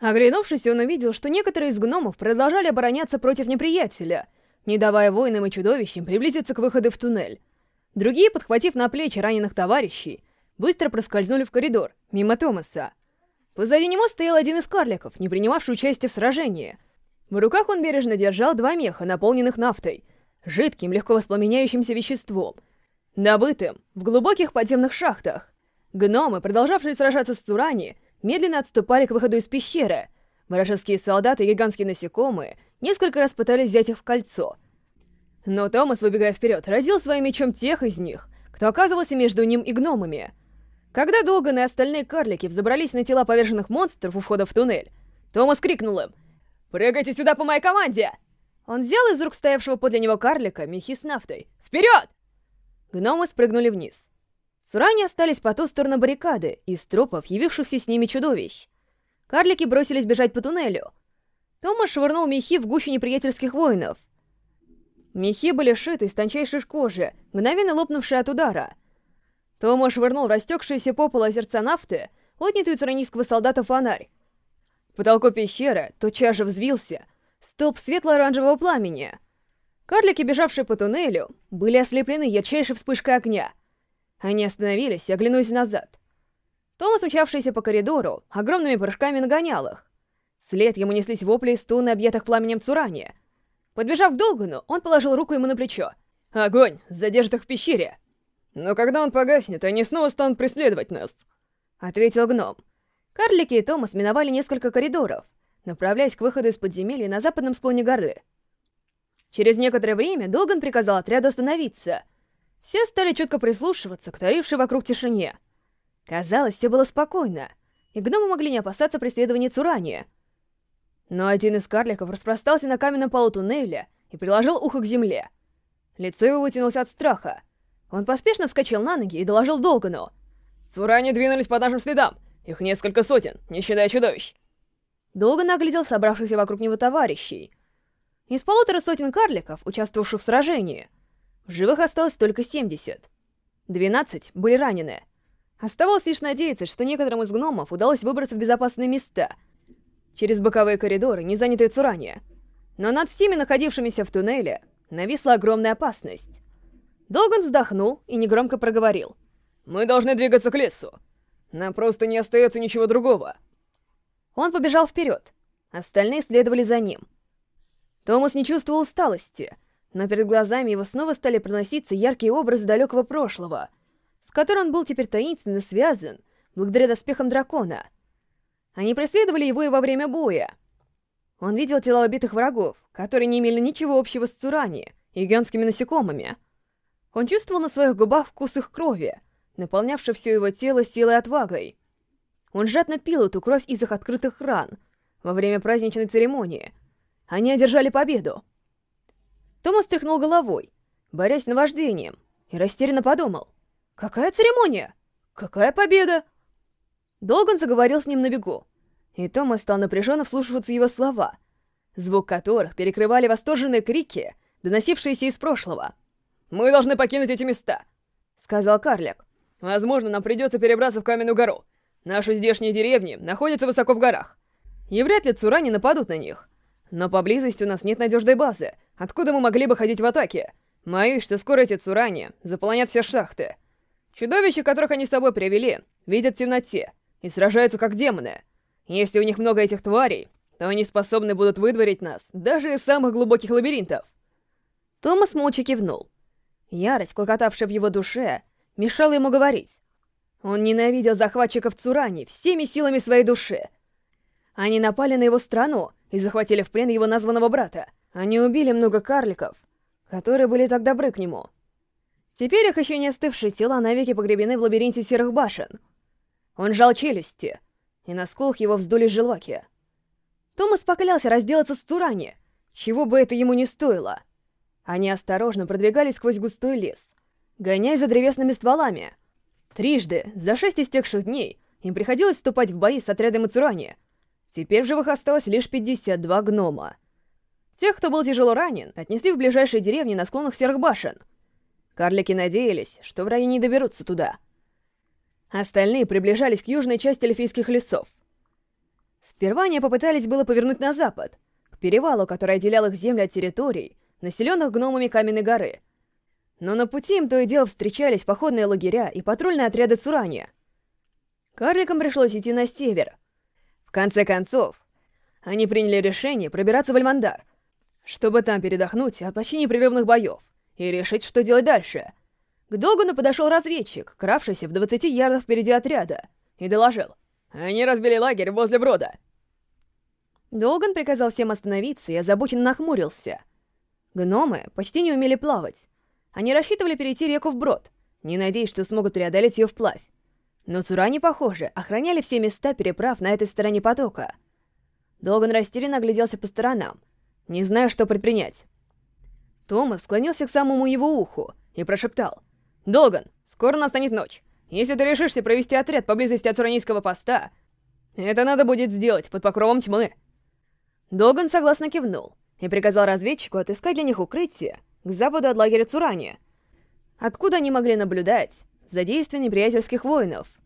Оглянувшись, он увидел, что некоторые из гномов продолжали обороняться против неприятеля, не давая воинам и чудовищам приблизиться к выходу в туннель. Другие, подхватив на плечи раненых товарищей, быстро проскользнули в коридор, мимо Томаса. Позади него стоял один из карликов, не принимавший участие в сражении. В руках он бережно держал два меха, наполненных нафтой, жидким, легко воспламеняющимся веществом, добытым в глубоких подземных шахтах. Гномы, продолжавшие сражаться с Цурани, медленно отступали к выходу из пещеры. Вражеские солдаты и гигантские насекомые несколько раз пытались взять их в кольцо. Но Томас, выбегая вперед, разил своим мечом тех из них, кто оказывался между ним и гномами. Когда Долган и остальные карлики взобрались на тела поверженных монстров у входа в туннель, Томас крикнул им «Прыгайте сюда по моей команде!» Он взял из рук стоявшего подле него карлика мехи с нафтой. «Вперед!» Гномы спрыгнули вниз. Сурани остались по ту сторону баррикады, из трупов, явившихся с ними чудовищ. Карлики бросились бежать по туннелю. Томас швырнул мехи в гущу неприятельских воинов. Мехи были шиты из тончайшей кожи, мгновенно лопнувшие от удара. Тома швырнул растекшиеся по полу озерца нафты, отнятый у царанийского солдата фонарь. В потолку пещеры тотчас же взвился столб светло-оранжевого пламени. Карлики, бежавшие по туннелю, были ослеплены ярчайшей вспышкой огня — они остановились и оглянулись назад. Томас, мчавшийся по коридору, огромными прыжками нагонял их. След ему неслись вопли из туны, объятых пламенем Цурани. Подбежав к Долгану, он положил руку ему на плечо. «Огонь! Задержит их в пещере!» «Но когда он погаснет, они снова станут преследовать нас!» Ответил гном. Карлики и Томас миновали несколько коридоров, направляясь к выходу из подземелья на западном склоне горы. Через некоторое время Долган приказал отряду остановиться — все стали чутко прислушиваться к тарившей вокруг тишине. Казалось, все было спокойно, и гномы могли не опасаться преследования Цурани. Но один из карликов распростался на каменном полу туннеля и приложил ухо к земле. Лицо его вытянулось от страха. Он поспешно вскочил на ноги и доложил Долгану. «Цурани двинулись по нашим следам. Их несколько сотен, не считая чудовищ». Долган оглядел собравшихся вокруг него товарищей. Из полутора сотен карликов, участвовавших в сражении, в живых осталось только 70. 12 были ранены. Оставалось лишь надеяться, что некоторым из гномов удалось выбраться в безопасные места, через боковые коридоры, не занятые Цурани. Но над всеми находившимися в туннеле нависла огромная опасность. Долган вздохнул и негромко проговорил. «Мы должны двигаться к лесу. Нам просто не остается ничего другого». Он побежал вперед. Остальные следовали за ним. Томас не чувствовал усталости — но перед глазами его снова стали проноситься яркие образы далекого прошлого, с которым он был теперь таинственно связан благодаря доспехам дракона. Они преследовали его и во время боя. Он видел тела убитых врагов, которые не имели ничего общего с Цурани и гигантскими насекомыми. Он чувствовал на своих губах вкус их крови, наполнявший все его тело силой и отвагой. Он жадно пил эту кровь из их открытых ран во время праздничной церемонии. Они одержали победу. Томас тряхнул головой, борясь с наваждением, и растерянно подумал. «Какая церемония? Какая победа?» Долган заговорил с ним на бегу, и Томас стал напряженно вслушиваться его слова, звук которых перекрывали восторженные крики, доносившиеся из прошлого. «Мы должны покинуть эти места», — сказал карлик. «Возможно, нам придется перебраться в Каменную гору. Наши здешние деревни находятся высоко в горах. И вряд ли цурани нападут на них. Но поблизости у нас нет надежной базы, Откуда мы могли бы ходить в атаке? Мои, что скоро эти цурани заполонят все шахты. Чудовища, которых они с собой привели, видят в темноте и сражаются как демоны. Если у них много этих тварей, то они способны будут выдворить нас даже из самых глубоких лабиринтов. Томас молча кивнул. Ярость, клокотавшая в его душе, мешала ему говорить. Он ненавидел захватчиков Цурани всеми силами своей души. Они напали на его страну и захватили в плен его названного брата — они убили много карликов, которые были так добры к нему. Теперь их еще не остывшие тела навеки погребены в лабиринте серых башен. Он жал челюсти, и на скулах его вздулись желваки. Томас поклялся разделаться с Турани, чего бы это ему не стоило. Они осторожно продвигались сквозь густой лес, гоняя за древесными стволами. Трижды, за шесть истекших дней, им приходилось вступать в бои с отрядом Ицурани. Теперь в живых осталось лишь 52 гнома. Тех, кто был тяжело ранен, отнесли в ближайшие деревни на склонах Серых Башен. Карлики надеялись, что враги не доберутся туда. Остальные приближались к южной части эльфийских лесов. Сперва они попытались было повернуть на запад, к перевалу, который отделял их земли от территорий, населенных гномами Каменной горы. Но на пути им то и дело встречались походные лагеря и патрульные отряды Цурани. Карликам пришлось идти на север. В конце концов, они приняли решение пробираться в Альмандар, чтобы там передохнуть от почти непрерывных боев и решить, что делать дальше. К Догану подошел разведчик, кравшийся в 20 ярдах впереди отряда, и доложил. «Они разбили лагерь возле брода». Долган приказал всем остановиться и озабоченно нахмурился. Гномы почти не умели плавать. Они рассчитывали перейти реку вброд, не надеясь, что смогут преодолеть ее вплавь. Но Цурани, похоже, охраняли все места переправ на этой стороне потока. Долган растерянно огляделся по сторонам, не зная, что предпринять. Томас склонился к самому его уху и прошептал. «Долган, скоро настанет ночь. Если ты решишься провести отряд поблизости от Суранийского поста, это надо будет сделать под покровом тьмы». Долган согласно кивнул и приказал разведчику отыскать для них укрытие к западу от лагеря Цурани, откуда они могли наблюдать за действиями неприятельских воинов.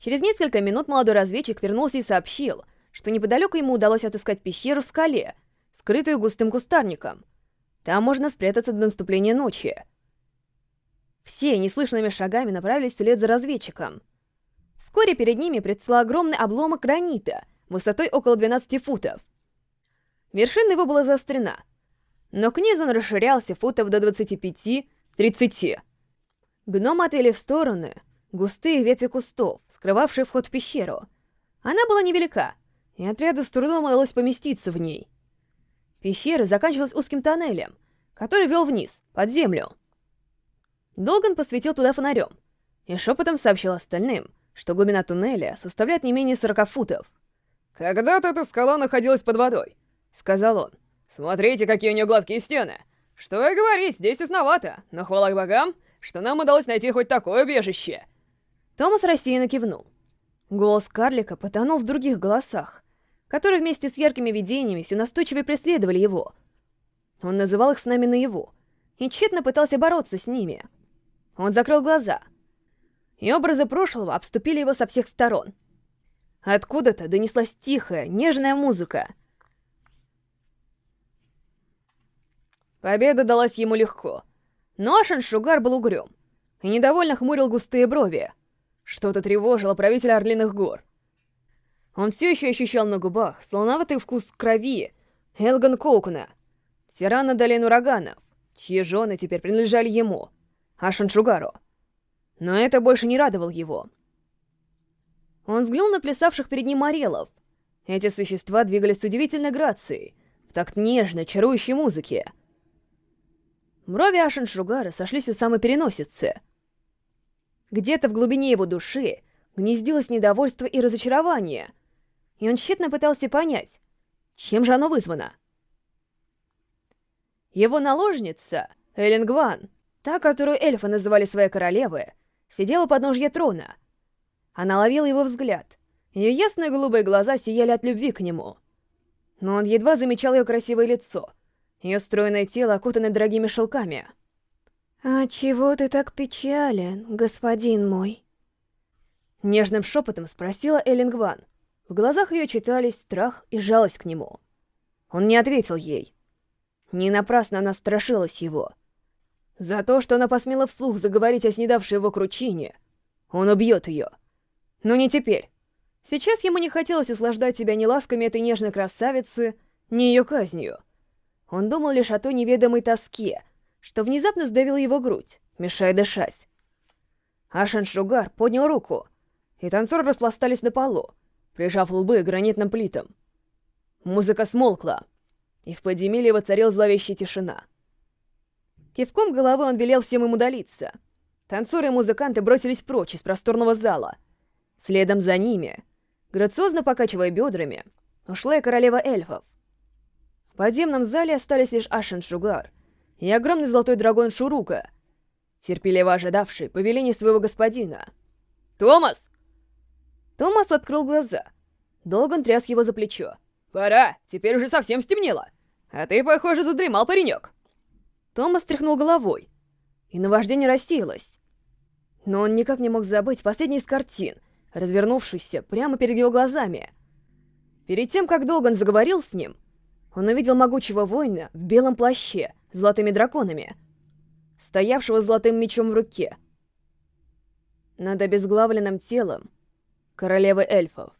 Через несколько минут молодой разведчик вернулся и сообщил, что неподалеку ему удалось отыскать пещеру в скале, скрытую густым кустарником. Там можно спрятаться до наступления ночи. Все неслышными шагами направились вслед за разведчиком. Вскоре перед ними предстал огромный обломок гранита, высотой около 12 футов. Вершина его была заострена, но к низу он расширялся футов до 25-30. Гномы отвели в стороны густые ветви кустов, скрывавшие вход в пещеру. Она была невелика, и отряду с трудом удалось поместиться в ней. Пещера заканчивалась узким тоннелем, который вел вниз, под землю. Долган посветил туда фонарем и шепотом сообщил остальным, что глубина туннеля составляет не менее 40 футов. «Когда-то эта скала находилась под водой», — сказал он. «Смотрите, какие у нее гладкие стены! Что и говорить, здесь тесновато, но хвала богам, что нам удалось найти хоть такое убежище!» Томас рассеянно кивнул. Голос карлика потонул в других голосах, которые вместе с яркими видениями все настойчиво преследовали его. Он называл их с нами наяву, и тщетно пытался бороться с ними. Он закрыл глаза, и образы прошлого обступили его со всех сторон. Откуда-то донеслась тихая, нежная музыка. Победа далась ему легко, но Ашен Шугар был угрюм и недовольно хмурил густые брови. Что-то тревожило правителя Орлиных гор. Он все еще ощущал на губах слоноватый вкус крови Элган Коукуна, тирана долин ураганов, чьи жены теперь принадлежали ему, Ашаншугару. Но это больше не радовало его. Он взглянул на плясавших перед ним орелов. Эти существа двигались с удивительной грацией, в такт нежной, чарующей музыки. Брови Ашаншугара сошлись у самой переносицы. Где-то в глубине его души гнездилось недовольство и разочарование — и он тщетно пытался понять, чем же оно вызвано. Его наложница, Эллен Гван, та, которую эльфы называли своей королевой, сидела под ножье трона. Она ловила его взгляд. Ее ясные голубые глаза сияли от любви к нему. Но он едва замечал ее красивое лицо, ее стройное тело, окутанное дорогими шелками. «А чего ты так печален, господин мой?» Нежным шепотом спросила Эллен Гван, в глазах ее читались страх и жалость к нему. Он не ответил ей. Не напрасно она страшилась его. За то, что она посмела вслух заговорить о снедавшей его кручине, он убьет ее. Но не теперь. Сейчас ему не хотелось услаждать себя ни ласками этой нежной красавицы, ни ее казнью. Он думал лишь о той неведомой тоске, что внезапно сдавила его грудь, мешая дышать. Ашан Шугар поднял руку, и танцоры распластались на полу, прижав лбы гранитным плитам. Музыка смолкла, и в подземелье воцарил зловещая тишина. Кивком головы он велел всем им удалиться. Танцоры и музыканты бросились прочь из просторного зала. Следом за ними, грациозно покачивая бедрами, ушла и королева эльфов. В подземном зале остались лишь Ашен Шугар и огромный золотой дракон Шурука, терпеливо ожидавший повеления своего господина. «Томас!» Томас открыл глаза. Долган тряс его за плечо. «Пора, теперь уже совсем стемнело. А ты, похоже, задремал, паренек». Томас тряхнул головой, и наваждение рассеялось. Но он никак не мог забыть последний из картин, развернувшийся прямо перед его глазами. Перед тем, как Долган заговорил с ним, он увидел могучего воина в белом плаще с золотыми драконами, стоявшего золотым мечом в руке, над обезглавленным телом королевы эльфов.